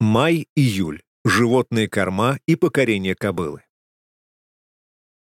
Май-июль. Животные корма и покорение кобылы.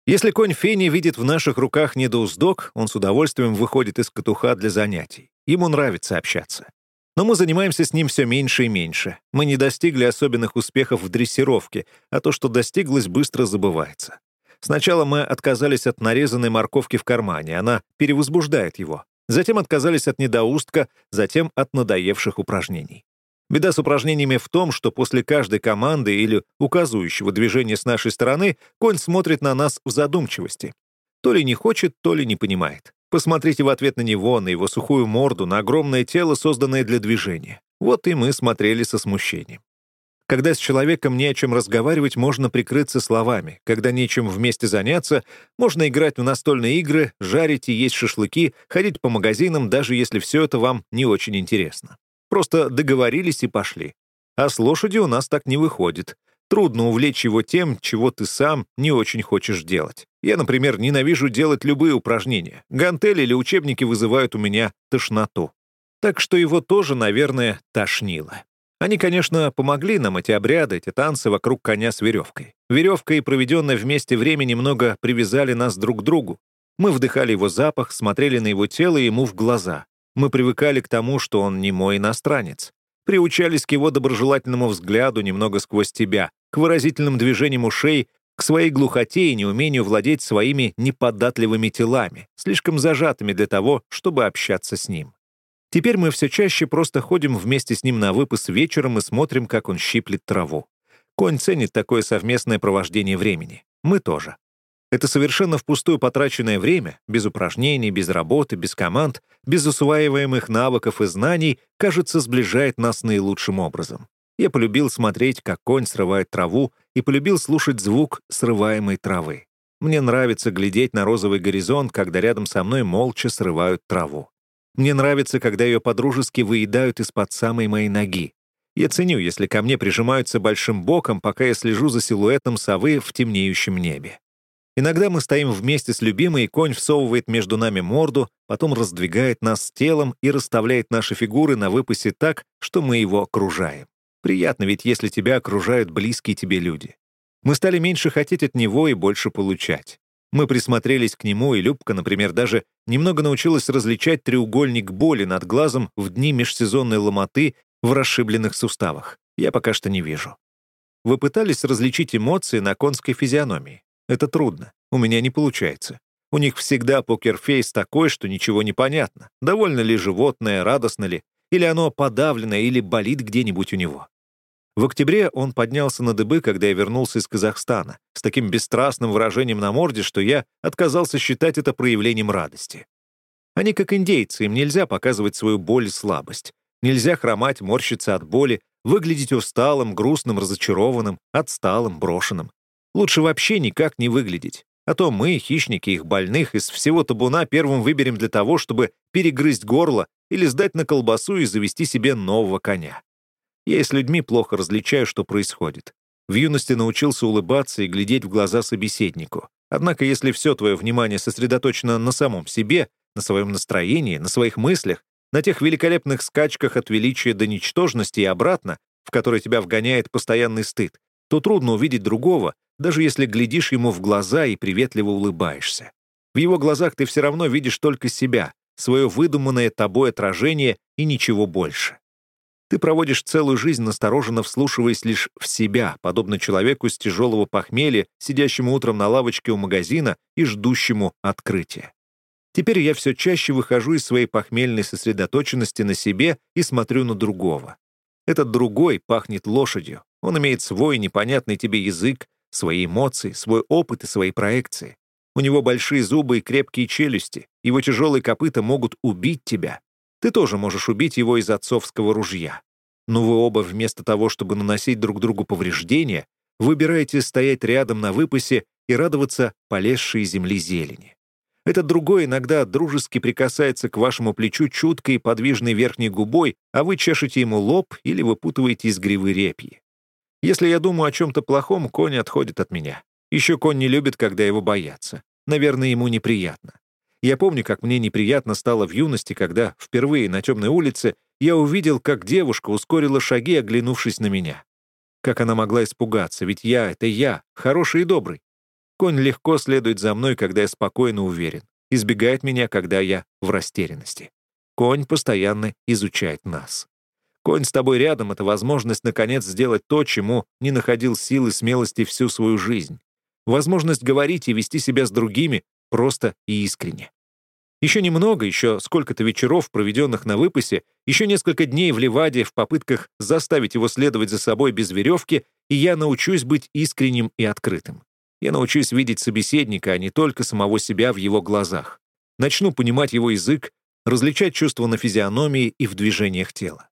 Если конь Фени видит в наших руках недоуздок, он с удовольствием выходит из катуха для занятий. Ему нравится общаться. Но мы занимаемся с ним все меньше и меньше. Мы не достигли особенных успехов в дрессировке, а то, что достиглось, быстро забывается. Сначала мы отказались от нарезанной морковки в кармане, она перевозбуждает его. Затем отказались от недоустка, затем от надоевших упражнений. Беда с упражнениями в том, что после каждой команды или указывающего движения с нашей стороны конь смотрит на нас в задумчивости. То ли не хочет, то ли не понимает. Посмотрите в ответ на него, на его сухую морду, на огромное тело, созданное для движения. Вот и мы смотрели со смущением. Когда с человеком не о чем разговаривать, можно прикрыться словами. Когда нечем вместе заняться, можно играть в настольные игры, жарить и есть шашлыки, ходить по магазинам, даже если все это вам не очень интересно. Просто договорились и пошли. А с лошадью у нас так не выходит. Трудно увлечь его тем, чего ты сам не очень хочешь делать. Я, например, ненавижу делать любые упражнения. Гантели или учебники вызывают у меня тошноту. Так что его тоже, наверное, тошнило. Они, конечно, помогли нам, эти обряды, эти танцы вокруг коня с веревкой. Веревка и проведенное вместе время немного привязали нас друг к другу. Мы вдыхали его запах, смотрели на его тело и ему в глаза. Мы привыкали к тому, что он не мой иностранец. Приучались к его доброжелательному взгляду немного сквозь тебя, к выразительным движениям ушей, к своей глухоте и неумению владеть своими неподатливыми телами, слишком зажатыми для того, чтобы общаться с ним. Теперь мы все чаще просто ходим вместе с ним на выпас вечером и смотрим, как он щиплет траву. Конь ценит такое совместное провождение времени. Мы тоже. Это совершенно впустую потраченное время, без упражнений, без работы, без команд, без усваиваемых навыков и знаний, кажется, сближает нас наилучшим образом. Я полюбил смотреть, как конь срывает траву, и полюбил слушать звук срываемой травы. Мне нравится глядеть на розовый горизонт, когда рядом со мной молча срывают траву. Мне нравится, когда ее подружески выедают из-под самой моей ноги. Я ценю, если ко мне прижимаются большим боком, пока я слежу за силуэтом совы в темнеющем небе. Иногда мы стоим вместе с любимой, и конь всовывает между нами морду, потом раздвигает нас телом и расставляет наши фигуры на выпасе так, что мы его окружаем. Приятно ведь, если тебя окружают близкие тебе люди. Мы стали меньше хотеть от него и больше получать. Мы присмотрелись к нему, и Любка, например, даже немного научилась различать треугольник боли над глазом в дни межсезонной ломоты в расшибленных суставах. Я пока что не вижу. Вы пытались различить эмоции на конской физиономии? Это трудно. У меня не получается. У них всегда покерфейс такой, что ничего не понятно. Довольно ли животное, радостно ли, или оно подавлено, или болит где-нибудь у него. В октябре он поднялся на дыбы, когда я вернулся из Казахстана, с таким бесстрастным выражением на морде, что я отказался считать это проявлением радости. Они как индейцы, им нельзя показывать свою боль и слабость. Нельзя хромать, морщиться от боли, выглядеть усталым, грустным, разочарованным, отсталым, брошенным. Лучше вообще никак не выглядеть. А то мы, хищники их больных, из всего табуна первым выберем для того, чтобы перегрызть горло или сдать на колбасу и завести себе нового коня. Я и с людьми плохо различаю, что происходит. В юности научился улыбаться и глядеть в глаза собеседнику. Однако, если все твое внимание сосредоточено на самом себе, на своем настроении, на своих мыслях, на тех великолепных скачках от величия до ничтожности и обратно, в которые тебя вгоняет постоянный стыд, то трудно увидеть другого, даже если глядишь ему в глаза и приветливо улыбаешься. В его глазах ты все равно видишь только себя, свое выдуманное тобой отражение и ничего больше. Ты проводишь целую жизнь, настороженно вслушиваясь лишь в себя, подобно человеку с тяжелого похмелья, сидящему утром на лавочке у магазина и ждущему открытия. Теперь я все чаще выхожу из своей похмельной сосредоточенности на себе и смотрю на другого. Этот другой пахнет лошадью, он имеет свой непонятный тебе язык, свои эмоции, свой опыт и свои проекции. У него большие зубы и крепкие челюсти. Его тяжелые копыта могут убить тебя. Ты тоже можешь убить его из отцовского ружья. Но вы оба вместо того, чтобы наносить друг другу повреждения, выбираете стоять рядом на выпасе и радоваться полезшей земли зелени. Этот другой иногда дружески прикасается к вашему плечу чуткой подвижной верхней губой, а вы чешете ему лоб или выпутываете из гривы репьи. Если я думаю о чем-то плохом, конь отходит от меня. Еще конь не любит, когда его боятся. Наверное, ему неприятно. Я помню, как мне неприятно стало в юности, когда впервые на темной улице я увидел, как девушка ускорила шаги, оглянувшись на меня. Как она могла испугаться, ведь я — это я, хороший и добрый. Конь легко следует за мной, когда я спокойно уверен, избегает меня, когда я в растерянности. Конь постоянно изучает нас. Конь с тобой рядом — это возможность, наконец, сделать то, чему не находил силы и смелости всю свою жизнь. Возможность говорить и вести себя с другими просто и искренне. Еще немного, еще сколько-то вечеров, проведенных на выпасе, еще несколько дней в Ливаде в попытках заставить его следовать за собой без веревки, и я научусь быть искренним и открытым. Я научусь видеть собеседника, а не только самого себя в его глазах. Начну понимать его язык, различать чувства на физиономии и в движениях тела.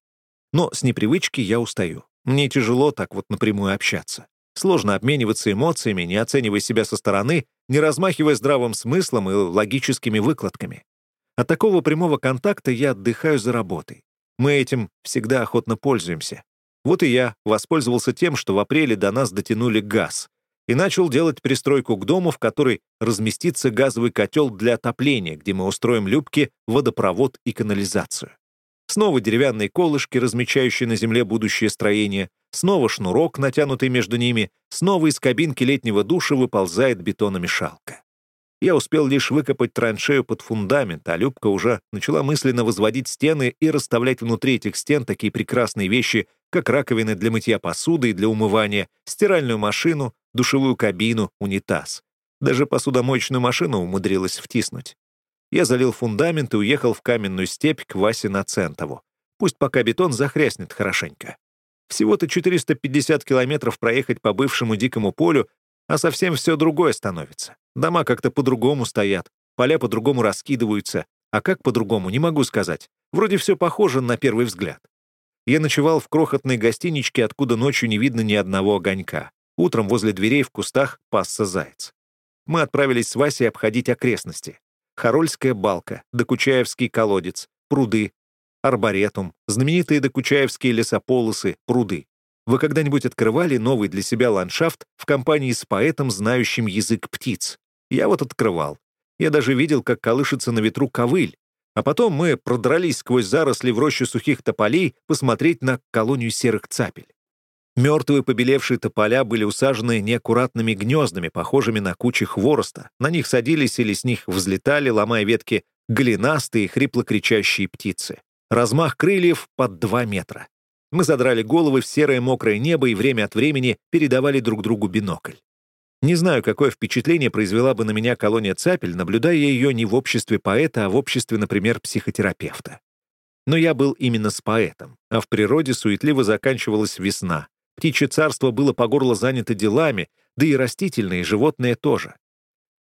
Но с непривычки я устаю. Мне тяжело так вот напрямую общаться. Сложно обмениваться эмоциями, не оценивая себя со стороны, не размахивая здравым смыслом и логическими выкладками. От такого прямого контакта я отдыхаю за работой. Мы этим всегда охотно пользуемся. Вот и я воспользовался тем, что в апреле до нас дотянули газ, и начал делать пристройку к дому, в которой разместится газовый котел для отопления, где мы устроим любки, водопровод и канализацию. Снова деревянные колышки, размечающие на земле будущее строение, снова шнурок, натянутый между ними, снова из кабинки летнего душа выползает бетономешалка. Я успел лишь выкопать траншею под фундамент, а Любка уже начала мысленно возводить стены и расставлять внутри этих стен такие прекрасные вещи, как раковины для мытья посуды и для умывания, стиральную машину, душевую кабину, унитаз. Даже посудомоечную машину умудрилась втиснуть. Я залил фундамент и уехал в каменную степь к Васе Нацентову. Пусть пока бетон захряснет хорошенько. Всего-то 450 километров проехать по бывшему дикому полю, а совсем все другое становится. Дома как-то по-другому стоят, поля по-другому раскидываются. А как по-другому, не могу сказать. Вроде все похоже на первый взгляд. Я ночевал в крохотной гостиничке, откуда ночью не видно ни одного огонька. Утром возле дверей в кустах пасся заяц. Мы отправились с Васей обходить окрестности. Харольская балка, Докучаевский колодец, пруды, арборетум, знаменитые докучаевские лесополосы, пруды. Вы когда-нибудь открывали новый для себя ландшафт в компании с поэтом, знающим язык птиц? Я вот открывал. Я даже видел, как колышется на ветру ковыль. А потом мы продрались сквозь заросли в рощу сухих тополей посмотреть на колонию серых цапель. Мертвые побелевшие тополя были усажены неаккуратными гнездами, похожими на кучи хвороста. На них садились или с них взлетали, ломая ветки, голенастые, хрипло кричащие птицы. Размах крыльев под два метра. Мы задрали головы в серое мокрое небо и время от времени передавали друг другу бинокль. Не знаю, какое впечатление произвела бы на меня колония цапель, наблюдая ее не в обществе поэта, а в обществе, например, психотерапевта. Но я был именно с поэтом, а в природе суетливо заканчивалась весна, Птичье царство было по горло занято делами, да и растительные, и животные тоже.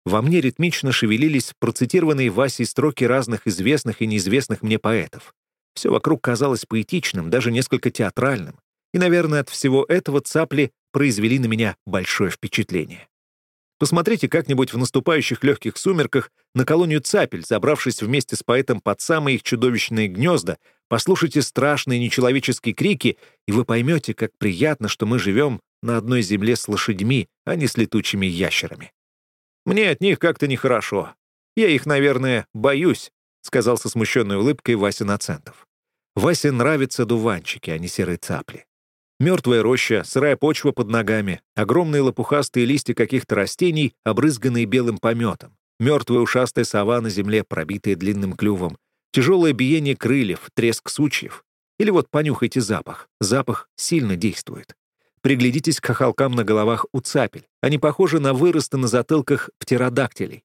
Во мне ритмично шевелились процитированные Васей строки разных известных и неизвестных мне поэтов. Все вокруг казалось поэтичным, даже несколько театральным. И, наверное, от всего этого цапли произвели на меня большое впечатление. Посмотрите как-нибудь в наступающих легких сумерках на колонию цапель, забравшись вместе с поэтом под самые их чудовищные гнезда, послушайте страшные нечеловеческие крики, и вы поймете, как приятно, что мы живем на одной земле с лошадьми, а не с летучими ящерами. Мне от них как-то нехорошо. Я их, наверное, боюсь, — сказал со смущенной улыбкой Вася Нацентов. Васе нравятся дуванчики, а не серые цапли. Мертвая роща, сырая почва под ногами, огромные лопухастые листья каких-то растений, обрызганные белым пометом, мертвая ушастая сова на земле, пробитая длинным клювом, тяжелое биение крыльев, треск сучьев. Или вот понюхайте запах. Запах сильно действует. Приглядитесь к хохолкам на головах у цапель. Они похожи на выросты на затылках птеродактилей.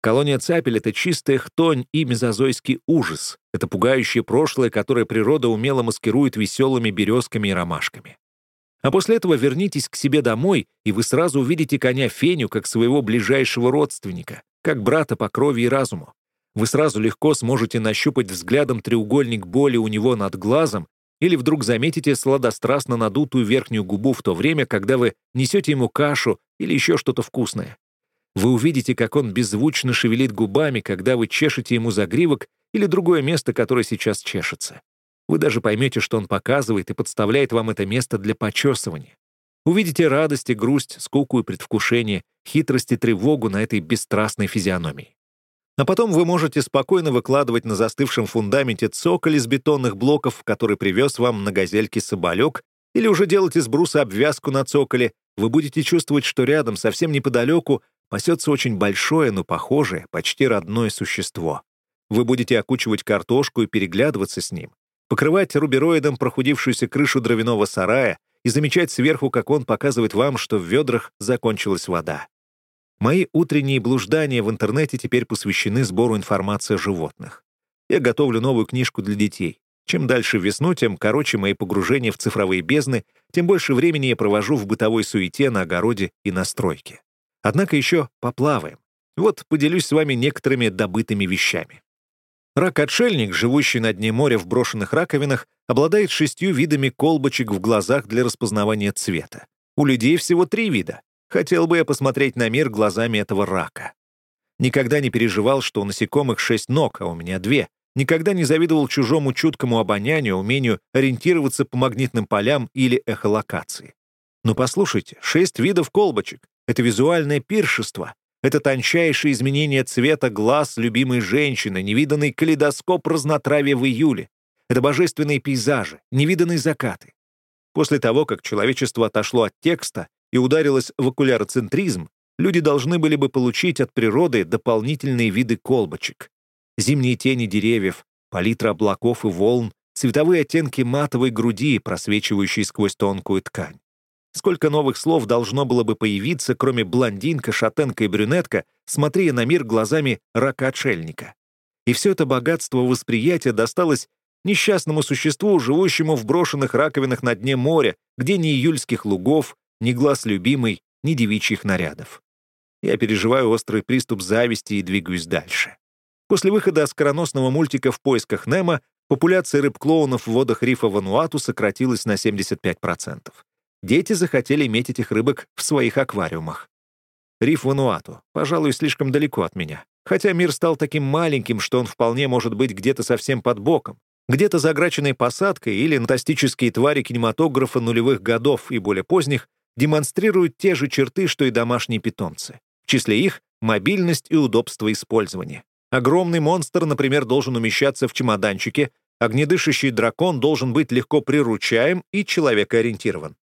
Колония цапель — это чистая хтонь и мезозойский ужас. Это пугающее прошлое, которое природа умело маскирует веселыми березками и ромашками. А после этого вернитесь к себе домой, и вы сразу увидите коня Феню как своего ближайшего родственника, как брата по крови и разуму. Вы сразу легко сможете нащупать взглядом треугольник боли у него над глазом или вдруг заметите сладострастно надутую верхнюю губу в то время, когда вы несете ему кашу или еще что-то вкусное. Вы увидите, как он беззвучно шевелит губами, когда вы чешете ему загривок или другое место, которое сейчас чешется. Вы даже поймете, что он показывает и подставляет вам это место для почесывания. Увидите радость и грусть, скуку и предвкушение, хитрость и тревогу на этой бесстрастной физиономии. А потом вы можете спокойно выкладывать на застывшем фундаменте цоколь из бетонных блоков, который привез вам на газельке соболек, или уже делать из бруса обвязку на цоколе, вы будете чувствовать, что рядом, совсем неподалеку, пасется очень большое, но похожее, почти родное существо. Вы будете окучивать картошку и переглядываться с ним, покрывать рубероидом прохудившуюся крышу дровяного сарая и замечать сверху, как он показывает вам, что в ведрах закончилась вода. Мои утренние блуждания в интернете теперь посвящены сбору информации о животных. Я готовлю новую книжку для детей. Чем дальше весну, тем короче мои погружения в цифровые бездны, тем больше времени я провожу в бытовой суете на огороде и на стройке. Однако еще поплаваем. Вот поделюсь с вами некоторыми добытыми вещами. Рак-отшельник, живущий на дне моря в брошенных раковинах, обладает шестью видами колбочек в глазах для распознавания цвета. У людей всего три вида. Хотел бы я посмотреть на мир глазами этого рака. Никогда не переживал, что у насекомых шесть ног, а у меня две, Никогда не завидовал чужому чуткому обонянию, умению ориентироваться по магнитным полям или эхолокации. Но послушайте, шесть видов колбочек — это визуальное пиршество, это тончайшее изменение цвета глаз любимой женщины, невиданный калейдоскоп разнотравия в июле. Это божественные пейзажи, невиданные закаты. После того, как человечество отошло от текста и ударилось в окуляроцентризм, люди должны были бы получить от природы дополнительные виды колбочек зимние тени деревьев, палитра облаков и волн, цветовые оттенки матовой груди, просвечивающие сквозь тонкую ткань. Сколько новых слов должно было бы появиться, кроме блондинка, шатенка и брюнетка, смотря на мир глазами рака-отшельника. И все это богатство восприятия досталось несчастному существу, живущему в брошенных раковинах на дне моря, где ни июльских лугов, ни глаз любимой, ни девичьих нарядов. Я переживаю острый приступ зависти и двигаюсь дальше. После выхода оскароносного мультика «В поисках Немо» популяция рыб-клоунов в водах рифа Вануату сократилась на 75%. Дети захотели иметь этих рыбок в своих аквариумах. Риф Вануату, пожалуй, слишком далеко от меня. Хотя мир стал таким маленьким, что он вполне может быть где-то совсем под боком. Где-то за ограченной посадкой или фантастические твари кинематографа нулевых годов и более поздних демонстрируют те же черты, что и домашние питомцы. В числе их — мобильность и удобство использования. Огромный монстр, например, должен умещаться в чемоданчике, огнедышащий дракон должен быть легко приручаем и человекоориентирован.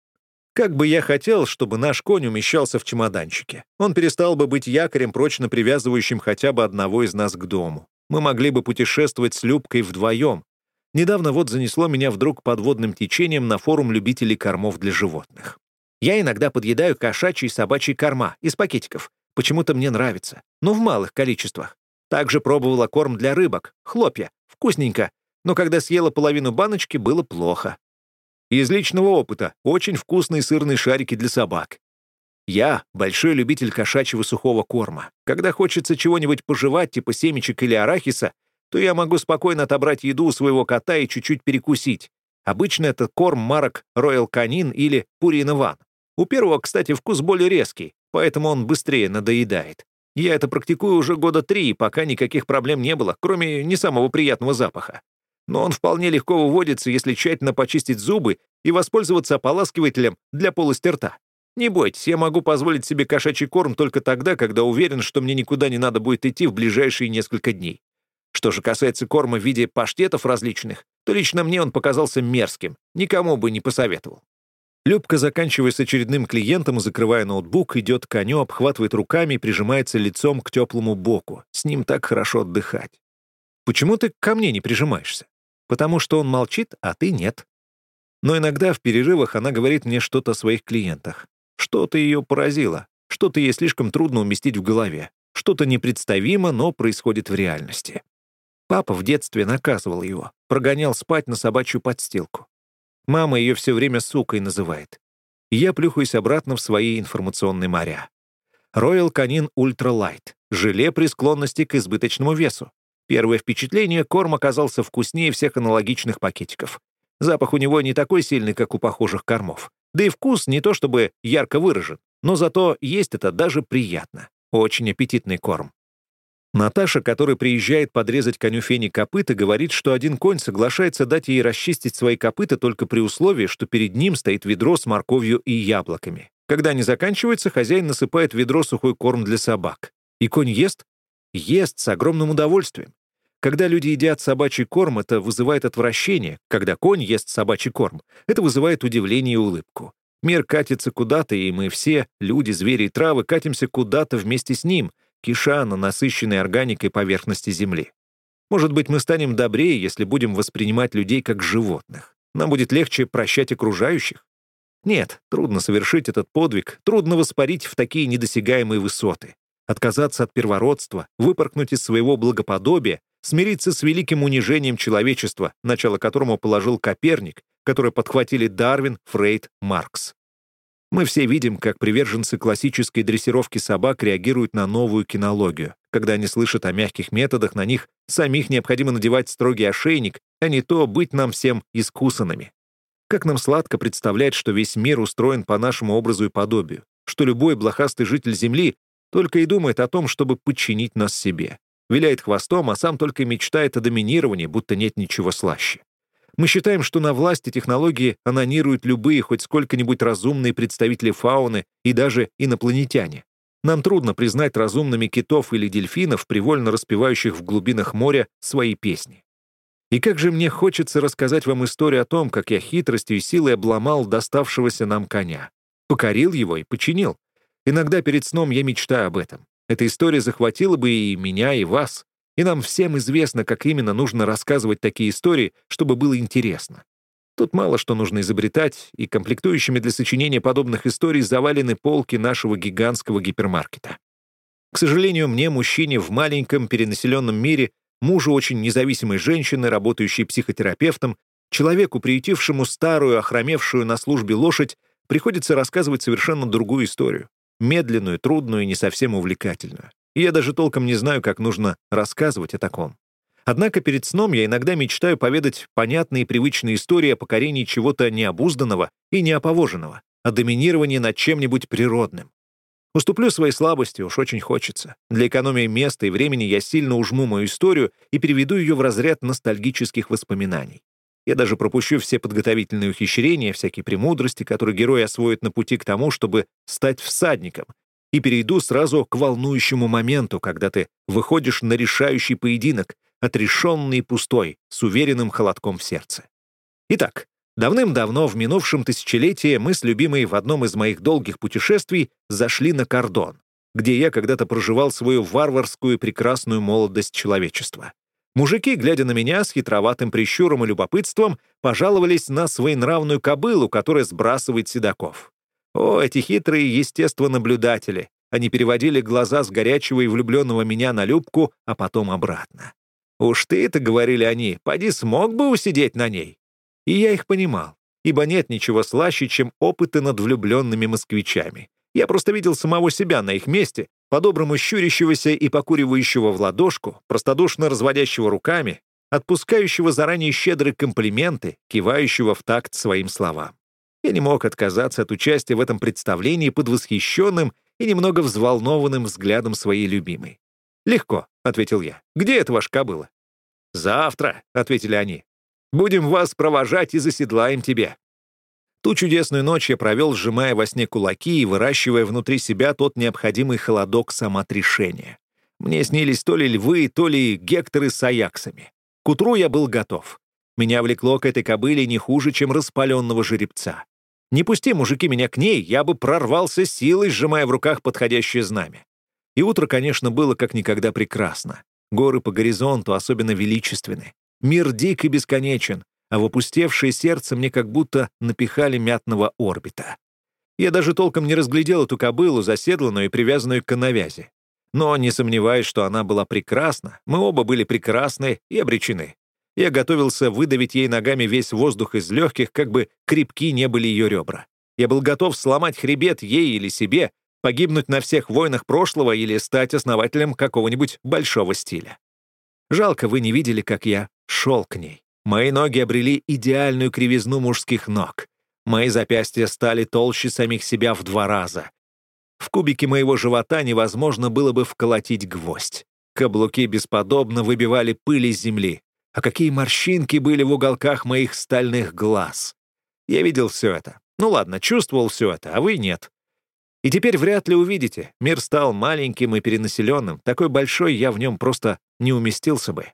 Как бы я хотел, чтобы наш конь умещался в чемоданчике. Он перестал бы быть якорем, прочно привязывающим хотя бы одного из нас к дому. Мы могли бы путешествовать с Любкой вдвоем. Недавно вот занесло меня вдруг подводным течением на форум любителей кормов для животных. Я иногда подъедаю кошачий и собачий корма из пакетиков. Почему-то мне нравится, но в малых количествах. Также пробовала корм для рыбок, хлопья, вкусненько, но когда съела половину баночки, было плохо. Из личного опыта очень вкусные сырные шарики для собак. Я — большой любитель кошачьего сухого корма. Когда хочется чего-нибудь пожевать, типа семечек или арахиса, то я могу спокойно отобрать еду у своего кота и чуть-чуть перекусить. Обычно это корм марок Royal Canin или Purina One. У первого, кстати, вкус более резкий, поэтому он быстрее надоедает. Я это практикую уже года три, пока никаких проблем не было, кроме не самого приятного запаха. Но он вполне легко выводится, если тщательно почистить зубы и воспользоваться ополаскивателем для полости рта. Не бойтесь, я могу позволить себе кошачий корм только тогда, когда уверен, что мне никуда не надо будет идти в ближайшие несколько дней. Что же касается корма в виде паштетов различных, то лично мне он показался мерзким, никому бы не посоветовал. Любка, заканчивая с очередным клиентом закрывая ноутбук, идет к коню, обхватывает руками и прижимается лицом к теплому боку. С ним так хорошо отдыхать. Почему ты ко мне не прижимаешься? Потому что он молчит, а ты нет. Но иногда в перерывах она говорит мне что-то о своих клиентах. Что-то ее поразило, что-то ей слишком трудно уместить в голове, что-то непредставимо, но происходит в реальности. Папа в детстве наказывал его, прогонял спать на собачью подстилку. Мама ее все время сукой называет. Я плюхаюсь обратно в свои информационные моря. Royal Canin Ultra Light. Желе при склонности к избыточному весу. Первое впечатление — корм оказался вкуснее всех аналогичных пакетиков. Запах у него не такой сильный, как у похожих кормов. Да и вкус не то чтобы ярко выражен, но зато есть это даже приятно. Очень аппетитный корм. Наташа, который приезжает подрезать коню Фени копыта, говорит, что один конь соглашается дать ей расчистить свои копыта только при условии, что перед ним стоит ведро с морковью и яблоками. Когда они заканчиваются, хозяин насыпает в ведро сухой корм для собак. И конь ест? ест с огромным удовольствием. Когда люди едят собачий корм, это вызывает отвращение. Когда конь ест собачий корм, это вызывает удивление и улыбку. Мир катится куда-то, и мы все, люди, звери и травы, катимся куда-то вместе с ним, киша на насыщенной органикой поверхности Земли. Может быть, мы станем добрее, если будем воспринимать людей как животных. Нам будет легче прощать окружающих. Нет, трудно совершить этот подвиг, трудно воспарить в такие недосягаемые высоты. Отказаться от первородства, выпоркнуть из своего благоподобия, смириться с великим унижением человечества, начало которому положил Коперник, которое подхватили Дарвин, Фрейд, Маркс. Мы все видим, как приверженцы классической дрессировки собак реагируют на новую кинологию. Когда они слышат о мягких методах, на них самих необходимо надевать строгий ошейник, а не то быть нам всем искусанными. Как нам сладко представлять, что весь мир устроен по нашему образу и подобию, что любой блохастый житель Земли только и думает о том, чтобы подчинить нас себе. Виляет хвостом, а сам только мечтает о доминировании, будто нет ничего слаще. Мы считаем, что на власти технологии анонируют любые хоть сколько-нибудь разумные представители фауны и даже инопланетяне. Нам трудно признать разумными китов или дельфинов, привольно распевающих в глубинах моря свои песни. И как же мне хочется рассказать вам историю о том, как я хитростью и силой обломал доставшегося нам коня. Покорил его и починил. Иногда перед сном я мечтаю об этом. Эта история захватила бы и меня, и вас. И нам всем известно, как именно нужно рассказывать такие истории, чтобы было интересно. Тут мало что нужно изобретать, и комплектующими для сочинения подобных историй завалены полки нашего гигантского гипермаркета. К сожалению, мне, мужчине в маленьком перенаселенном мире, мужу очень независимой женщины, работающей психотерапевтом, человеку, приютившему старую, охромевшую на службе лошадь, приходится рассказывать совершенно другую историю. Медленную, трудную и не совсем увлекательную. И я даже толком не знаю, как нужно рассказывать о таком. Однако перед сном я иногда мечтаю поведать понятные и привычные истории о покорении чего-то необузданного и неоповоженного, о доминировании над чем-нибудь природным. Уступлю своей слабости, уж очень хочется. Для экономии места и времени я сильно ужму мою историю и переведу ее в разряд ностальгических воспоминаний. Я даже пропущу все подготовительные ухищрения, всякие премудрости, которые герой освоит на пути к тому, чтобы стать всадником, и перейду сразу к волнующему моменту, когда ты выходишь на решающий поединок, отрешенный и пустой, с уверенным холодком в сердце. Итак, Давным-давно, в минувшем тысячелетии, мы с любимой в одном из моих долгих путешествий зашли на кордон, где я когда-то проживал свою варварскую прекрасную молодость человечества. Мужики, глядя на меня с хитроватым прищуром и любопытством, пожаловались на своенравную кобылу, которая сбрасывает седаков. О, эти хитрые естествонаблюдатели! Они переводили глаза с горячего и влюбленного меня на Любку, а потом обратно. «Уж ты-то, — говорили они, — поди смог бы усидеть на ней?» И я их понимал, ибо нет ничего слаще, чем опыты над влюбленными москвичами. Я просто видел самого себя на их месте, по-доброму щурящегося и покуривающего в ладошку, простодушно разводящего руками, отпускающего заранее щедрые комплименты, кивающего в такт своим словам. Я не мог отказаться от участия в этом представлении под восхищенным и немного взволнованным взглядом своей любимой. «Легко», — ответил я. «Где это ваш кобыла?» «Завтра», — ответили они. Будем вас провожать и заседлаем тебе». Ту чудесную ночь я провел, сжимая во сне кулаки и выращивая внутри себя тот необходимый холодок самоотрешения. Мне снились то ли львы, то ли гекторы с аяксами. К утру я был готов. Меня влекло к этой кобыле не хуже, чем распаленного жеребца. Не пусти, мужики, меня к ней, я бы прорвался силой, сжимая в руках подходящее знамя. И утро, конечно, было как никогда прекрасно. Горы по горизонту особенно величественны. Мир дик и бесконечен, а в опустевшее сердце мне как будто напихали мятного орбита. Я даже толком не разглядел эту кобылу, заседланную и привязанную к навязи. Но не сомневаюсь, что она была прекрасна, мы оба были прекрасны и обречены. Я готовился выдавить ей ногами весь воздух из легких, как бы крепки не были ее ребра. Я был готов сломать хребет ей или себе, погибнуть на всех войнах прошлого или стать основателем какого-нибудь большого стиля. Жалко, вы не видели, как я шел к ней. Мои ноги обрели идеальную кривизну мужских ног. Мои запястья стали толще самих себя в два раза. В кубике моего живота невозможно было бы вколотить гвоздь. Каблуки бесподобно выбивали пыль из земли. А какие морщинки были в уголках моих стальных глаз. Я видел все это. Ну ладно, чувствовал все это, а вы нет. И теперь вряд ли увидите. Мир стал маленьким и перенаселенным. Такой большой я в нем просто не уместился бы.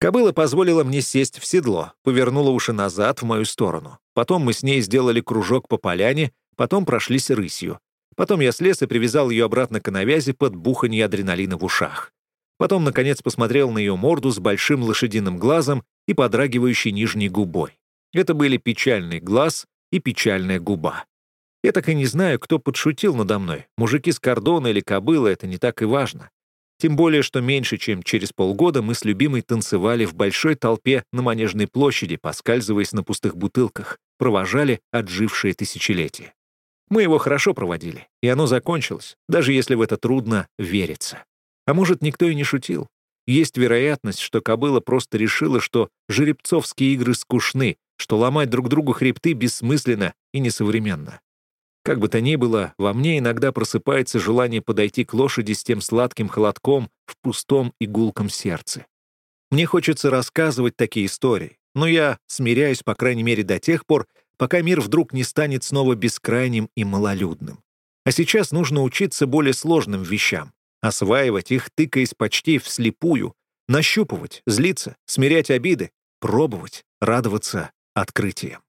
Кобыла позволила мне сесть в седло, повернула уши назад в мою сторону. Потом мы с ней сделали кружок по поляне, потом прошлись рысью. Потом я слез и привязал ее обратно к навязи под буханье адреналина в ушах. Потом, наконец, посмотрел на ее морду с большим лошадиным глазом и подрагивающей нижней губой. Это были печальный глаз и печальная губа. Я так и не знаю, кто подшутил надо мной. Мужики с кордона или кобыла — это не так и важно. Тем более, что меньше чем через полгода мы с любимой танцевали в большой толпе на Манежной площади, поскальзываясь на пустых бутылках, провожали отжившие тысячелетия. Мы его хорошо проводили, и оно закончилось, даже если в это трудно вериться. А может, никто и не шутил. Есть вероятность, что кобыла просто решила, что жеребцовские игры скучны, что ломать друг другу хребты бессмысленно и несовременно. Как бы то ни было, во мне иногда просыпается желание подойти к лошади с тем сладким холодком в пустом и гулком сердце. Мне хочется рассказывать такие истории, но я смиряюсь, по крайней мере, до тех пор, пока мир вдруг не станет снова бескрайним и малолюдным. А сейчас нужно учиться более сложным вещам, осваивать их, тыкаясь почти вслепую, нащупывать, злиться, смирять обиды, пробовать, радоваться открытиям.